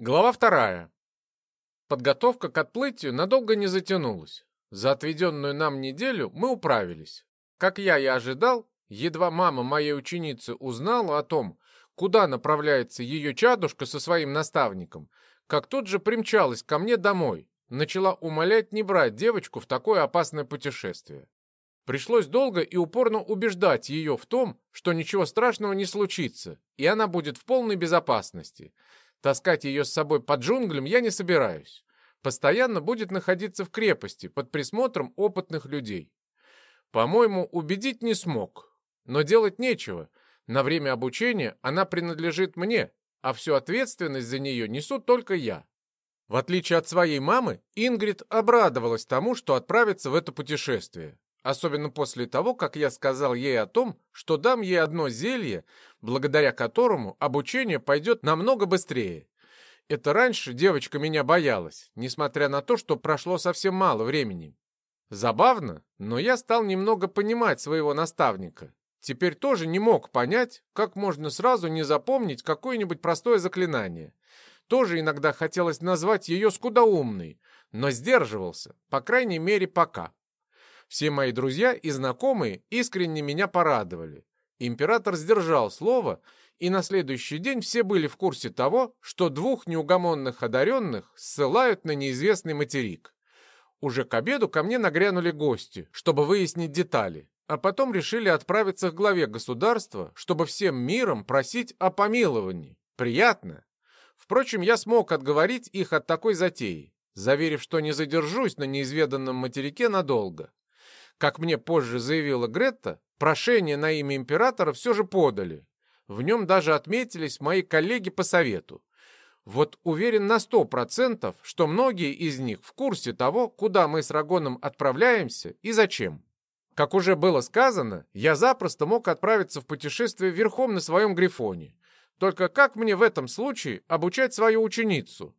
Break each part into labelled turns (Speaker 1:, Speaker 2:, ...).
Speaker 1: Глава вторая. Подготовка к отплытию надолго не затянулась. За отведенную нам неделю мы управились. Как я и ожидал, едва мама моей ученицы узнала о том, куда направляется ее чадушка со своим наставником, как тут же примчалась ко мне домой, начала умолять не брать девочку в такое опасное путешествие. Пришлось долго и упорно убеждать ее в том, что ничего страшного не случится, и она будет в полной безопасности – Таскать ее с собой по джунглям я не собираюсь. Постоянно будет находиться в крепости под присмотром опытных людей. По-моему, убедить не смог. Но делать нечего. На время обучения она принадлежит мне, а всю ответственность за нее несу только я. В отличие от своей мамы, Ингрид обрадовалась тому, что отправится в это путешествие. Особенно после того, как я сказал ей о том, что дам ей одно зелье, благодаря которому обучение пойдет намного быстрее. Это раньше девочка меня боялась, несмотря на то, что прошло совсем мало времени. Забавно, но я стал немного понимать своего наставника. Теперь тоже не мог понять, как можно сразу не запомнить какое-нибудь простое заклинание. Тоже иногда хотелось назвать ее скудоумной, но сдерживался, по крайней мере, пока. Все мои друзья и знакомые искренне меня порадовали. Император сдержал слово, и на следующий день все были в курсе того, что двух неугомонных одаренных ссылают на неизвестный материк. Уже к обеду ко мне нагрянули гости, чтобы выяснить детали, а потом решили отправиться к главе государства, чтобы всем миром просить о помиловании. Приятно. Впрочем, я смог отговорить их от такой затеи, заверив, что не задержусь на неизведанном материке надолго. Как мне позже заявила Гретта, прошение на имя императора все же подали. В нем даже отметились мои коллеги по совету. Вот уверен на сто процентов, что многие из них в курсе того, куда мы с Рагоном отправляемся и зачем. Как уже было сказано, я запросто мог отправиться в путешествие верхом на своем грифоне. Только как мне в этом случае обучать свою ученицу?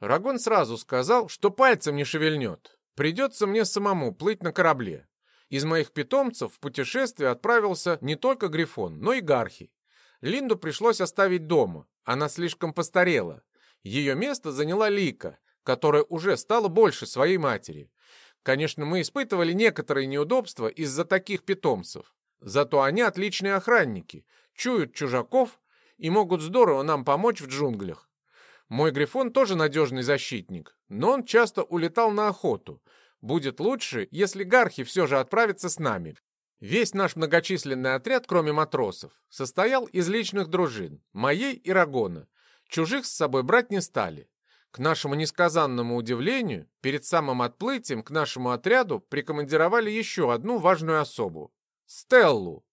Speaker 1: Рагон сразу сказал, что пальцем не шевельнет. Придется мне самому плыть на корабле. Из моих питомцев в путешествие отправился не только Грифон, но и Гархи. Линду пришлось оставить дома, она слишком постарела. Ее место заняла Лика, которая уже стала больше своей матери. Конечно, мы испытывали некоторые неудобства из-за таких питомцев. Зато они отличные охранники, чуют чужаков и могут здорово нам помочь в джунглях. Мой Грифон тоже надежный защитник, но он часто улетал на охоту, Будет лучше, если Гархи все же отправится с нами. Весь наш многочисленный отряд, кроме матросов, состоял из личных дружин, моей и Рагона. Чужих с собой брать не стали. К нашему несказанному удивлению, перед самым отплытием к нашему отряду прикомандировали еще одну важную особу — Стеллу.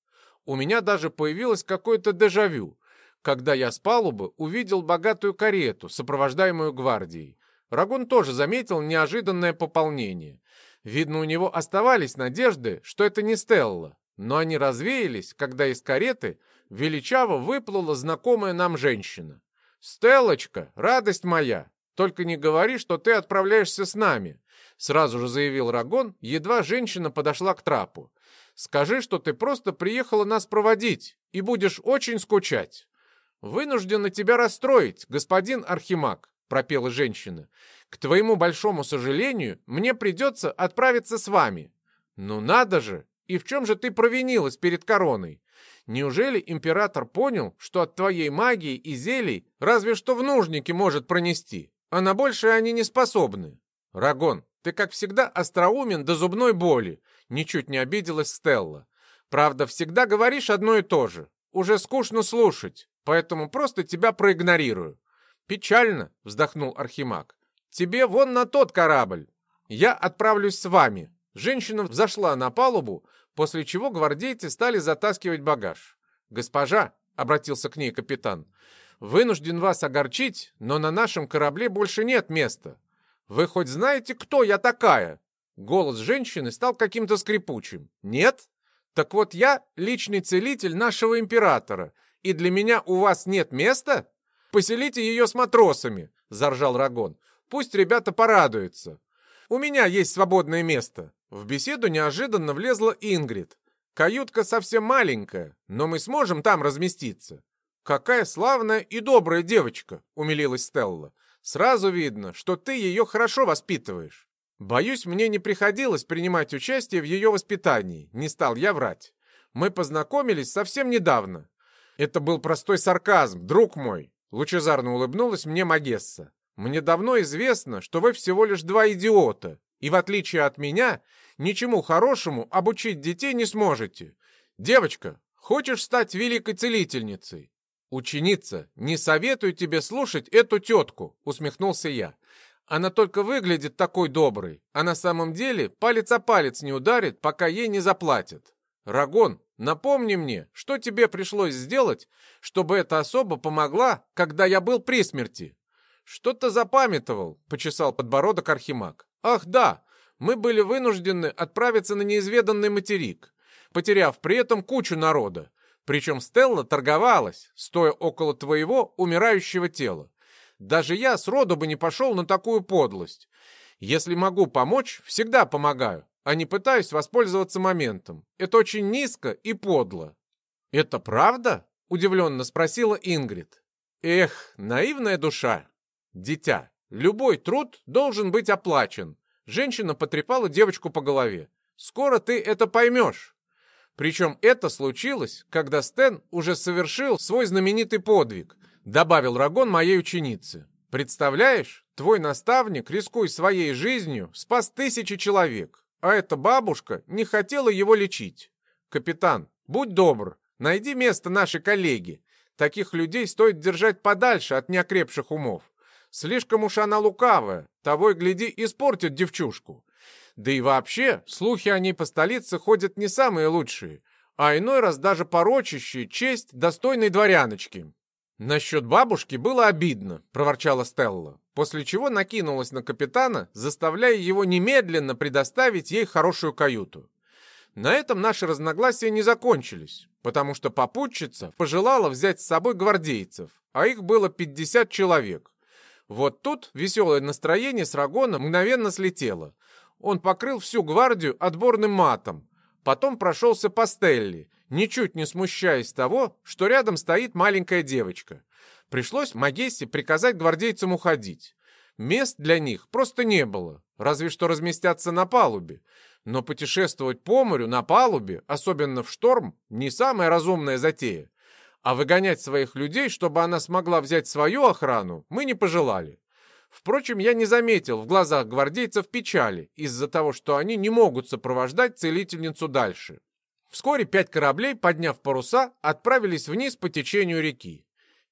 Speaker 1: У меня даже появилось какое-то дежавю, когда я с палубы увидел богатую карету, сопровождаемую гвардией. Рагун тоже заметил неожиданное пополнение. Видно, у него оставались надежды, что это не Стелла, но они развеялись, когда из кареты величаво выплыла знакомая нам женщина. «Стеллочка, радость моя, только не говори, что ты отправляешься с нами», сразу же заявил Рагон, едва женщина подошла к трапу. «Скажи, что ты просто приехала нас проводить и будешь очень скучать». «Вынуждена тебя расстроить, господин Архимаг пропела женщина. «К твоему большому сожалению, мне придется отправиться с вами». «Ну надо же! И в чем же ты провинилась перед короной? Неужели император понял, что от твоей магии и зелий разве что в нужнике может пронести, а на большее они не способны?» «Рагон, ты, как всегда, остроумен до зубной боли», — ничуть не обиделась Стелла. «Правда, всегда говоришь одно и то же. Уже скучно слушать, поэтому просто тебя проигнорирую. «Печально», — вздохнул Архимаг. «Тебе вон на тот корабль. Я отправлюсь с вами». Женщина взошла на палубу, после чего гвардейцы стали затаскивать багаж. «Госпожа», — обратился к ней капитан, — «вынужден вас огорчить, но на нашем корабле больше нет места. Вы хоть знаете, кто я такая?» Голос женщины стал каким-то скрипучим. «Нет? Так вот я личный целитель нашего императора, и для меня у вас нет места?» «Поселите ее с матросами», — заржал Рагон. «Пусть ребята порадуются. У меня есть свободное место». В беседу неожиданно влезла Ингрид. «Каютка совсем маленькая, но мы сможем там разместиться». «Какая славная и добрая девочка!» — умилилась Стелла. Сразу видно, что ты ее хорошо воспитываешь. Боюсь, мне не приходилось принимать участие в ее воспитании, не стал я врать. Мы познакомились совсем недавно. Это был простой сарказм, друг мой. Лучезарно улыбнулась мне Магесса. Мне давно известно, что вы всего лишь два идиота, и в отличие от меня, ничему хорошему обучить детей не сможете. Девочка, хочешь стать великой целительницей? Ученица, не советую тебе слушать эту тетку, усмехнулся я. Она только выглядит такой доброй, а на самом деле палец о палец не ударит, пока ей не заплатят. Рагон, напомни мне, что тебе пришлось сделать, чтобы эта особа помогла, когда я был при смерти. Что-то запамятовал, почесал подбородок Архимаг. Ах да, мы были вынуждены отправиться на неизведанный материк, потеряв при этом кучу народа. Причем Стелла торговалась, стоя около твоего умирающего тела. Даже я сроду бы не пошел на такую подлость. Если могу помочь, всегда помогаю, а не пытаюсь воспользоваться моментом. Это очень низко и подло. «Это правда?» — удивленно спросила Ингрид. «Эх, наивная душа! Дитя, любой труд должен быть оплачен». Женщина потрепала девочку по голове. «Скоро ты это поймешь». Причем это случилось, когда Стэн уже совершил свой знаменитый подвиг — добавил Рагон моей ученице. Представляешь, твой наставник, рискуя своей жизнью, спас тысячи человек, а эта бабушка не хотела его лечить. Капитан, будь добр, найди место нашей коллеги. Таких людей стоит держать подальше от неокрепших умов. Слишком уж она лукавая, того и гляди, испортит девчушку. Да и вообще, слухи о ней по столице ходят не самые лучшие, а иной раз даже порочащие честь достойной дворяночки. «Насчет бабушки было обидно», — проворчала Стелла, после чего накинулась на капитана, заставляя его немедленно предоставить ей хорошую каюту. На этом наши разногласия не закончились, потому что попутчица пожелала взять с собой гвардейцев, а их было 50 человек. Вот тут веселое настроение с Рагона мгновенно слетело. Он покрыл всю гвардию отборным матом, потом прошелся по Стелле, ничуть не смущаясь того, что рядом стоит маленькая девочка. Пришлось Магессе приказать гвардейцам уходить. Мест для них просто не было, разве что разместятся на палубе. Но путешествовать по морю на палубе, особенно в шторм, не самая разумная затея. А выгонять своих людей, чтобы она смогла взять свою охрану, мы не пожелали. Впрочем, я не заметил в глазах гвардейцев печали из-за того, что они не могут сопровождать целительницу дальше. Вскоре пять кораблей, подняв паруса, отправились вниз по течению реки.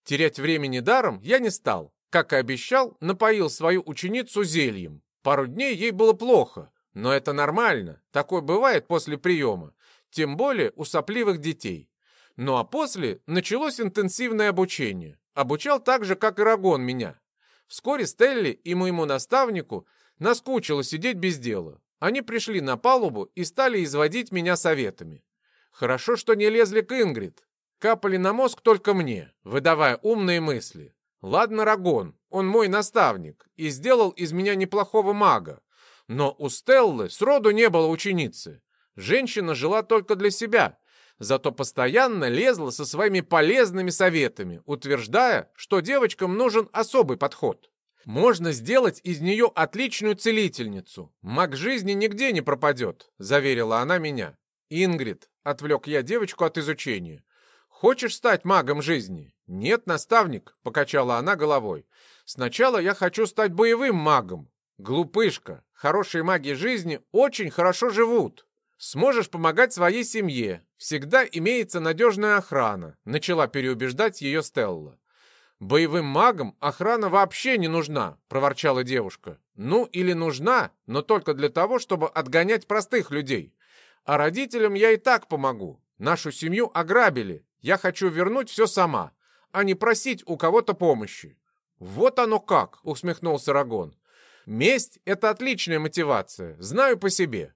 Speaker 1: Терять времени даром я не стал. Как и обещал, напоил свою ученицу зельем. Пару дней ей было плохо, но это нормально. Такое бывает после приема. Тем более у сопливых детей. Ну а после началось интенсивное обучение. Обучал так же, как и Рагон меня. Вскоре Стелли и моему наставнику наскучило сидеть без дела. Они пришли на палубу и стали изводить меня советами. Хорошо, что не лезли к Ингрид. Капали на мозг только мне, выдавая умные мысли. Ладно, Рагон, он мой наставник и сделал из меня неплохого мага. Но у Стеллы сроду не было ученицы. Женщина жила только для себя, зато постоянно лезла со своими полезными советами, утверждая, что девочкам нужен особый подход. Можно сделать из нее отличную целительницу. Маг жизни нигде не пропадет, заверила она меня. Ингрид, отвлек я девочку от изучения. Хочешь стать магом жизни? Нет, наставник, покачала она головой. Сначала я хочу стать боевым магом. Глупышка, хорошие маги жизни очень хорошо живут. Сможешь помогать своей семье. Всегда имеется надежная охрана, начала переубеждать ее Стелла. «Боевым магам охрана вообще не нужна», — проворчала девушка. «Ну, или нужна, но только для того, чтобы отгонять простых людей. А родителям я и так помогу. Нашу семью ограбили. Я хочу вернуть все сама, а не просить у кого-то помощи». «Вот оно как!» — усмехнулся Рагон. «Месть — это отличная мотивация, знаю по себе.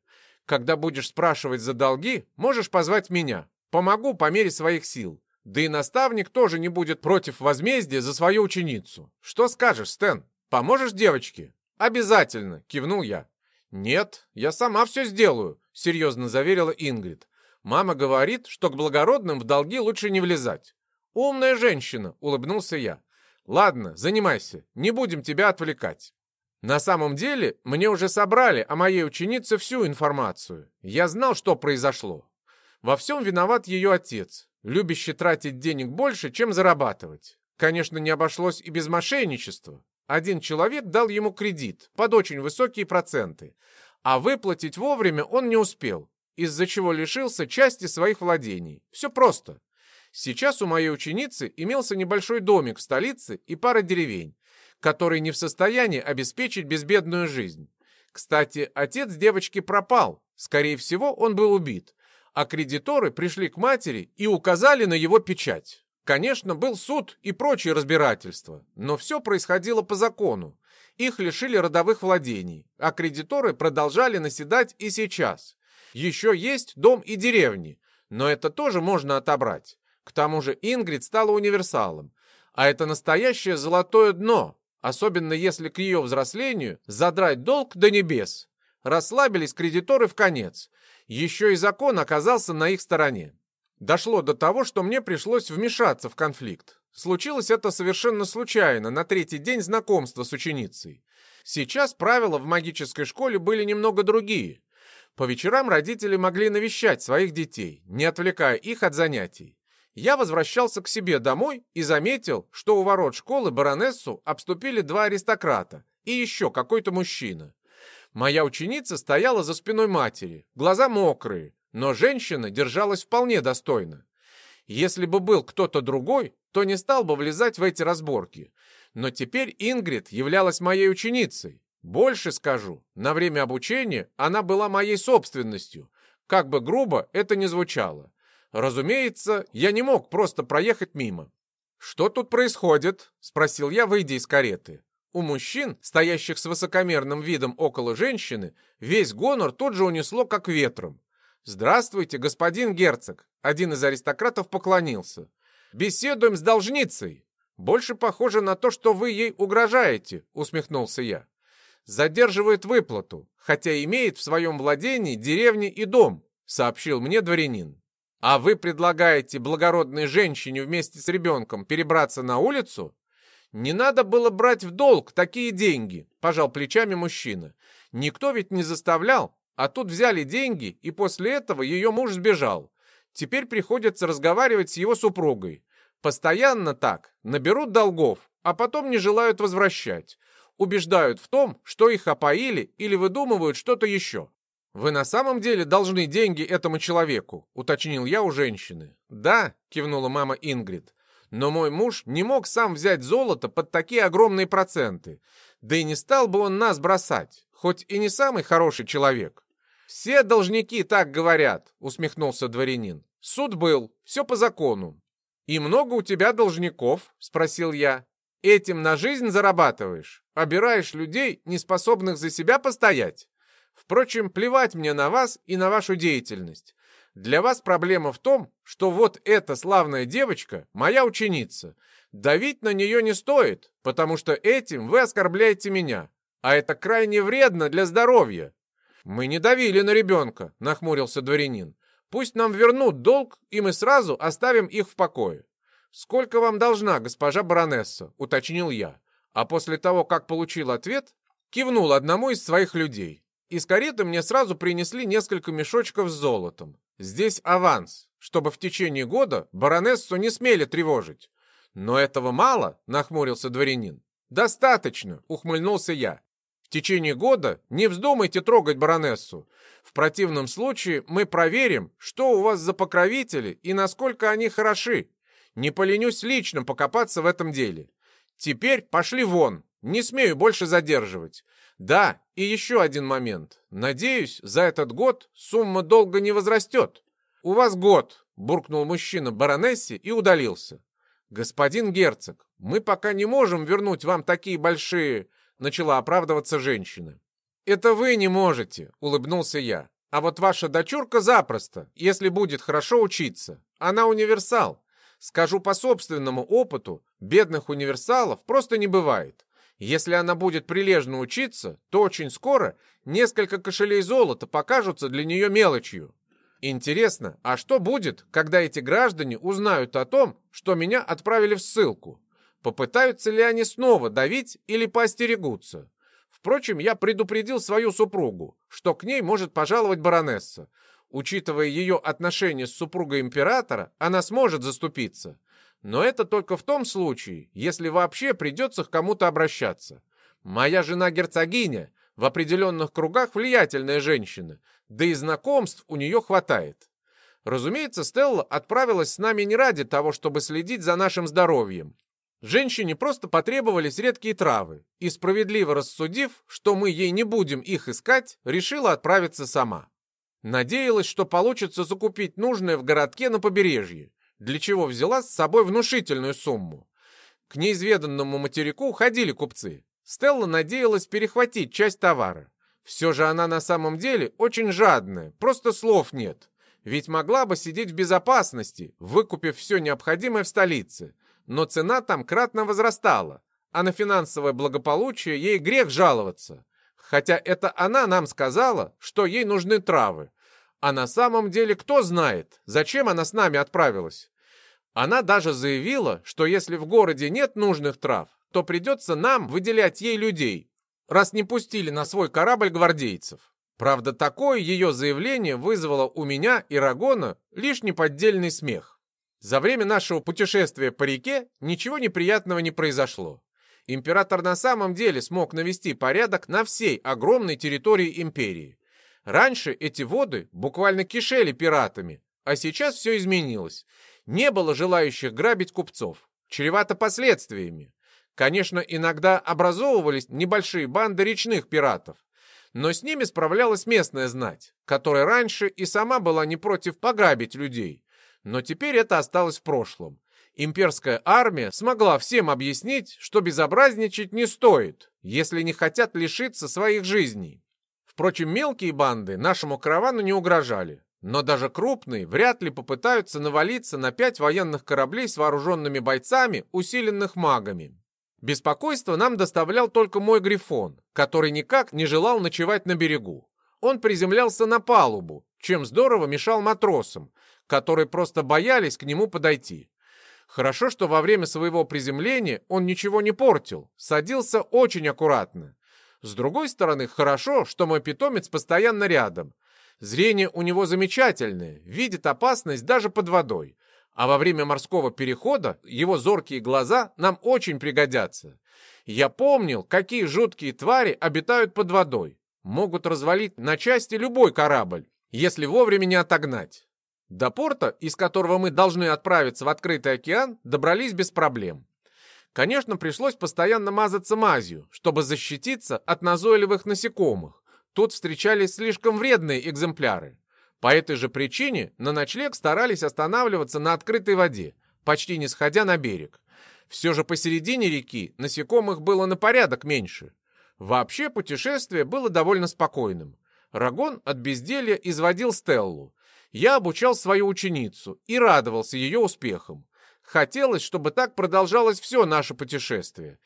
Speaker 1: Когда будешь спрашивать за долги, можешь позвать меня. Помогу по мере своих сил. Да и наставник тоже не будет против возмездия за свою ученицу. Что скажешь, Стэн? Поможешь девочке?» «Обязательно!» — кивнул я. «Нет, я сама все сделаю», — серьезно заверила Ингрид. «Мама говорит, что к благородным в долги лучше не влезать». «Умная женщина», — улыбнулся я. Ладно, занимайся, не будем тебя отвлекать. На самом деле, мне уже собрали о моей ученице всю информацию. Я знал, что произошло. Во всем виноват ее отец, любящий тратить денег больше, чем зарабатывать. Конечно, не обошлось и без мошенничества. Один человек дал ему кредит под очень высокие проценты, а выплатить вовремя он не успел, из-за чего лишился части своих владений. Все просто. Сейчас у моей ученицы имелся небольшой домик в столице и пара деревень, которые не в состоянии обеспечить безбедную жизнь. Кстати, отец девочки пропал. Скорее всего, он был убит. А кредиторы пришли к матери и указали на его печать. Конечно, был суд и прочие разбирательства, но все происходило по закону. Их лишили родовых владений, а кредиторы продолжали наседать и сейчас. Еще есть дом и деревни, но это тоже можно отобрать. К тому же Ингрид стала универсалом, а это настоящее золотое дно, особенно если к ее взрослению задрать долг до небес. Расслабились кредиторы в конец. Еще и закон оказался на их стороне. Дошло до того, что мне пришлось вмешаться в конфликт. Случилось это совершенно случайно, на третий день знакомства с ученицей. Сейчас правила в магической школе были немного другие. По вечерам родители могли навещать своих детей, не отвлекая их от занятий я возвращался к себе домой и заметил, что у ворот школы баронессу обступили два аристократа и еще какой-то мужчина. Моя ученица стояла за спиной матери, глаза мокрые, но женщина держалась вполне достойно. Если бы был кто-то другой, то не стал бы влезать в эти разборки. Но теперь Ингрид являлась моей ученицей. Больше скажу, на время обучения она была моей собственностью, как бы грубо это ни звучало. Разумеется, я не мог просто проехать мимо. «Что тут происходит?» — спросил я, выйдя из кареты. У мужчин, стоящих с высокомерным видом около женщины, весь гонор тут же унесло как ветром. «Здравствуйте, господин герцог!» Один из аристократов поклонился. «Беседуем с должницей!» «Больше похоже на то, что вы ей угрожаете», — усмехнулся я. «Задерживает выплату, хотя имеет в своем владении деревни и дом», — сообщил мне дворянин. А вы предлагаете благородной женщине вместе с ребенком перебраться на улицу? Не надо было брать в долг такие деньги, пожал плечами мужчина. Никто ведь не заставлял, а тут взяли деньги, и после этого ее муж сбежал. Теперь приходится разговаривать с его супругой. Постоянно так, наберут долгов, а потом не желают возвращать. Убеждают в том, что их опоили или выдумывают что-то еще. «Вы на самом деле должны деньги этому человеку?» — уточнил я у женщины. «Да», — кивнула мама Ингрид. «Но мой муж не мог сам взять золото под такие огромные проценты. Да и не стал бы он нас бросать, хоть и не самый хороший человек». «Все должники так говорят», — усмехнулся дворянин. «Суд был, все по закону». «И много у тебя должников?» — спросил я. «Этим на жизнь зарабатываешь? Обираешь людей, не способных за себя постоять?» Впрочем, плевать мне на вас и на вашу деятельность. Для вас проблема в том, что вот эта славная девочка — моя ученица. Давить на нее не стоит, потому что этим вы оскорбляете меня, а это крайне вредно для здоровья. Мы не давили на ребенка, нахмурился дворянин. Пусть нам вернут долг, и мы сразу оставим их в покое. Сколько вам должна, госпожа баронесса, уточнил я. А после того, как получил ответ, кивнул одному из своих людей. Из кареты мне сразу принесли несколько мешочков с золотом. Здесь аванс, чтобы в течение года баронессу не смели тревожить. Но этого мало, нахмурился дворянин. Достаточно, ухмыльнулся я. В течение года не вздумайте трогать баронессу. В противном случае мы проверим, что у вас за покровители и насколько они хороши. Не поленюсь лично покопаться в этом деле. Теперь пошли вон, не смею больше задерживать. Да, и еще один момент. Надеюсь, за этот год сумма долга не возрастет. У вас год, буркнул мужчина баронессе и удалился. Господин герцог, мы пока не можем вернуть вам такие большие... Начала оправдываться женщина. Это вы не можете, улыбнулся я. А вот ваша дочурка запросто, если будет хорошо учиться. Она универсал. Скажу по собственному опыту, бедных универсалов просто не бывает. Если она будет прилежно учиться, то очень скоро несколько кошелей золота покажутся для нее мелочью. Интересно, а что будет, когда эти граждане узнают о том, что меня отправили в ссылку? Попытаются ли они снова давить или поостерегутся? Впрочем, я предупредил свою супругу, что к ней может пожаловать баронесса. Учитывая ее отношения с супругой императора, она сможет заступиться. Но это только в том случае, если вообще придется к кому-то обращаться. Моя жена герцогиня, в определенных кругах влиятельная женщина, да и знакомств у нее хватает. Разумеется, Стелла отправилась с нами не ради того, чтобы следить за нашим здоровьем. Женщине просто потребовались редкие травы, и, справедливо рассудив, что мы ей не будем их искать, решила отправиться сама. Надеялась, что получится закупить нужное в городке на побережье, для чего взяла с собой внушительную сумму. К неизведанному материку ходили купцы. Стелла надеялась перехватить часть товара. Все же она на самом деле очень жадная, просто слов нет. Ведь могла бы сидеть в безопасности, выкупив все необходимое в столице. Но цена там кратно возрастала, а на финансовое благополучие ей грех жаловаться. Хотя это она нам сказала, что ей нужны травы. А на самом деле кто знает, зачем она с нами отправилась? Она даже заявила, что если в городе нет нужных трав, то придется нам выделять ей людей, раз не пустили на свой корабль гвардейцев. Правда, такое ее заявление вызвало у меня и Рагона лишь неподдельный смех. За время нашего путешествия по реке ничего неприятного не произошло. Император на самом деле смог навести порядок на всей огромной территории империи. Раньше эти воды буквально кишели пиратами, а сейчас все изменилось. Не было желающих грабить купцов. Чревато последствиями. Конечно, иногда образовывались небольшие банды речных пиратов, но с ними справлялась местная знать, которая раньше и сама была не против пограбить людей. Но теперь это осталось в прошлом. Имперская армия смогла всем объяснить, что безобразничать не стоит, если не хотят лишиться своих жизней. Впрочем, мелкие банды нашему каравану не угрожали, но даже крупные вряд ли попытаются навалиться на пять военных кораблей с вооруженными бойцами, усиленных магами. Беспокойство нам доставлял только мой грифон, который никак не желал ночевать на берегу. Он приземлялся на палубу, чем здорово мешал матросам, которые просто боялись к нему подойти. Хорошо, что во время своего приземления он ничего не портил, садился очень аккуратно. С другой стороны, хорошо, что мой питомец постоянно рядом. Зрение у него замечательное, видит опасность даже под водой, а во время морского перехода его зоркие глаза нам очень пригодятся. Я помнил, какие жуткие твари обитают под водой. Могут развалить на части любой корабль, если вовремя не отогнать. До порта, из которого мы должны отправиться в открытый океан, добрались без проблем. Конечно, пришлось постоянно мазаться мазью, чтобы защититься от назойливых насекомых. Тут встречались слишком вредные экземпляры. По этой же причине на ночлег старались останавливаться на открытой воде, почти не сходя на берег. Все же посередине реки насекомых было на порядок меньше. Вообще путешествие было довольно спокойным. Рагон от безделья изводил Стеллу. Я обучал свою ученицу и радовался ее успехам. Хотелось, чтобы так продолжалось все наше путешествие.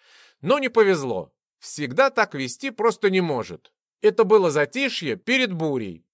Speaker 1: Но не повезло. Всегда так вести просто не может. Это было затишье перед бурей,